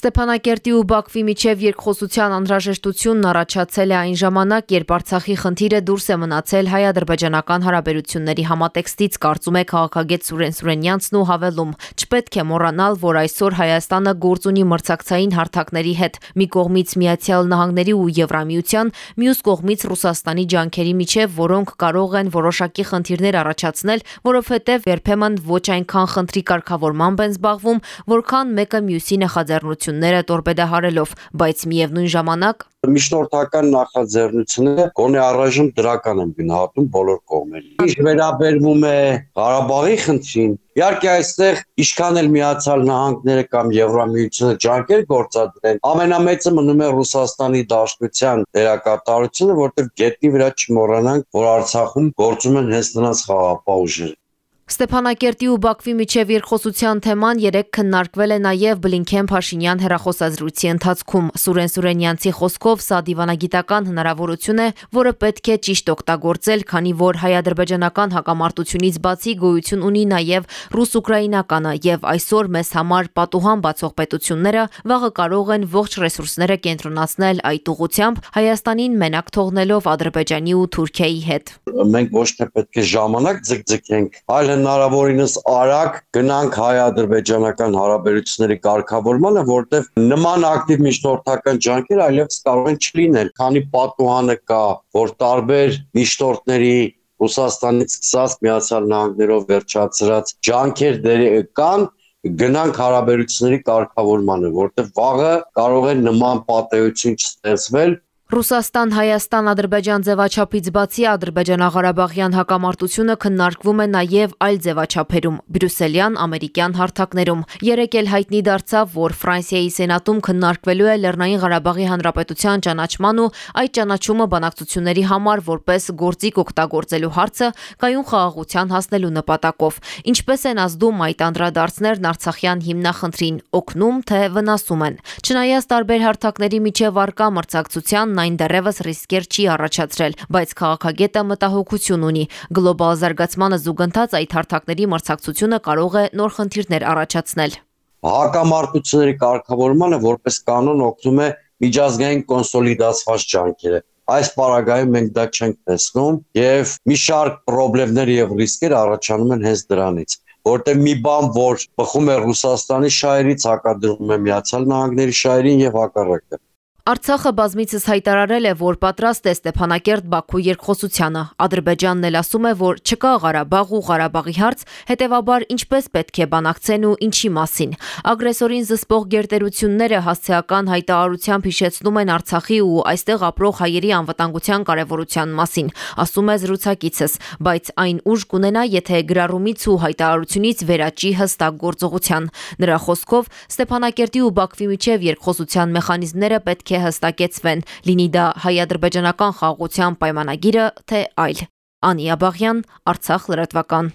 Ստեփանակերտի ու Բաքվի միջև երկխոսության անհրաժեշտությունն առաջացել է այն ժամանակ, երբ Արցախի խնդիրը դուրս է մնացել հայ-ադրբեջանական հարաբերությունների համատեքստից, կարծում է քաղաքագետ Սուրեն Սուրենյանցն ու հավելում. «Չպետք է մոռանալ, որ այսօր Հայաստանը գործ ունի մրցակցային հարթակների հետ՝ մի կողմից Միացյալ Նահանգների ու Եվրամիության, մյուս կողմից Ռուսաստանի ջանքերի միջև, որոնք կարող են որոշակի խնդիրներ առաջացնել, որովհետև երբեմն ոչ այնքան խնդրի կարգավորմամբ են զբաղվում, որքան մեկը մյուսի նախաձեռնությունները նախաձեռնությունները տորպեդահարելով, բայց միևնույն ժամանակ միջնորդական նախաձեռնությունները գոնե առայժմ դրական են գնահատում բոլոր կողմերին։ Ինչ վերաբերվում է Ղարաբաղի խնդրին, իհարկե այստեղ ինչքան էլ միացյալ նահանգները կամ Եվրամիությունը ջանքեր գործադրեն, ամենամեծը մնում է Ռուսաստանի Դաշնության դերակատարությունը, որտեղ գետնի վրա չմոռանանք, որ Արցախում գործում են հենց նրանց խաղապահ ուժերը։ Ստեփանակերտի ու Բաքվի միջև երկխոսության թեման երեք քննարկվել է նաև Բլինքեն-Փաշինյան հերախոսազրույցի ընթացքում։ Սուրեն Սուրենյանցի խոսքով սա դիվանագիտական հնարավորություն է, որը պետք է ճիշտ օգտագործել, քանի որ հայ-ադրբեջանական հակամարտությունից բացի գոյություն ունի նաև ռուս-ուկրաինականը եւ այսօր մեզ համար պատուհան բացող պետությունները վաղը կարող են ողջ ռեսուրսները կենտրոնացնել այդ ուղությամբ Հայաստանին մենակ թողնելով Ադրբեջանի ու Թուրքիայի հետ։ Մենք ոչ թե պետք է ժամանակ ձգձգենք, այլ հնարավորինս արագ գնանք հայ-ադրբեջանական հարաբերությունների կարգավորմանը, որտեղ նման ակտիվ միջնորդական ջանքեր այլևս կարող են չլինել, քանի պատուհանը կա, որ տարբեր միջնորդների Ռուսաստանից սկսած Միացյալ Նահանգներով վերջացրած ջանքեր կան գնանք հարաբերությունների կարգավորմանը, որտեղ վաղը կարող է նման պատեություն չստեղծվել Ռուսաստան-Հայաստան-Ադրբեջան ձևաչափից բացի Ադրբեջանա-Ղարաբաղյան հակամարտությունը քննարկվում է նաև այլ ձևաչափերում՝ բրյուսելյան, ամերիկյան հարթակներում։ Երեկ էլ հայտնի դարձավ, որ Ֆրանսիայի Սենատում քննարկվելու է Լեռնային Ղարաբաղի Հանրապետության ճանաչման ու այդ ճանաչումը բանակցությունների համար որպես գործիք օգտագործելու հարցը կայուն խաղաղության հասնելու նպատակով։ Ինչպես են ազդում այդ անդրադարձներն Արցախյան հիմնախնդրին, օգնում թե վնասում են։ Չնայած տարբեր հարթակների միջև արկա մրցակցությանն այն դեռևս ռիսկեր չի առաջացրել, բայց քաղաքագետը մտահոգություն ունի։ Գլոբալ զարգացմանը զուգընթաց այդ հարթակների մրցակցությունը կարող է նոր խնդիրներ առաջացնել։ Հակամարտությունների կարգավորմանը որպես կանոն օգնում է միջազգային կոնսոլիդացված ջանքերը այս պարագայում մենք դա չենք տեսնում եւ մի շարք խնդիրներ եւ ռիսկեր առաջանում են հենց դրանից որտեղ մի բան որ բխում է Ռուսաստանի շահերից հակադրվում է Միացյալ Նահանգների շահերին եւ հակառակը Արցախը բազմիցս հայտարարել է, որ պատրաստ է Ստեփանակերտ-Բաքու երկխոսությանը։ Ադրբեջանն էլ ասում է, որ չկա Ղարաբաղ ու Ղարաբաղի հարց, հետևաբար ինչպես պետք է բանակցեն ու ինչի մասին։ Ագրեսորին զսպող գերտերությունները հասցեական հայտարարությամբ հիշեցնում են Արցախի ու այստեղ ապրող հայերի անվտանգության կարևորության մասին, ասում է զրուցակիցս, բայց այն ուժ կունենա, եթե գրառումից ու հայտարարությունից վերաճի հստակ գործողության։ Նրա խոսքով Ստեփանակերտի ու Բաքվի միջև երկխոսության մեխանիզմները պետք է հստակեցվեն, լինի դա հայ-ադրբեջանական խաղաղության պայմանագիրը, թե այլ։ Անի Աբաղյան, Արցախ լրատվական։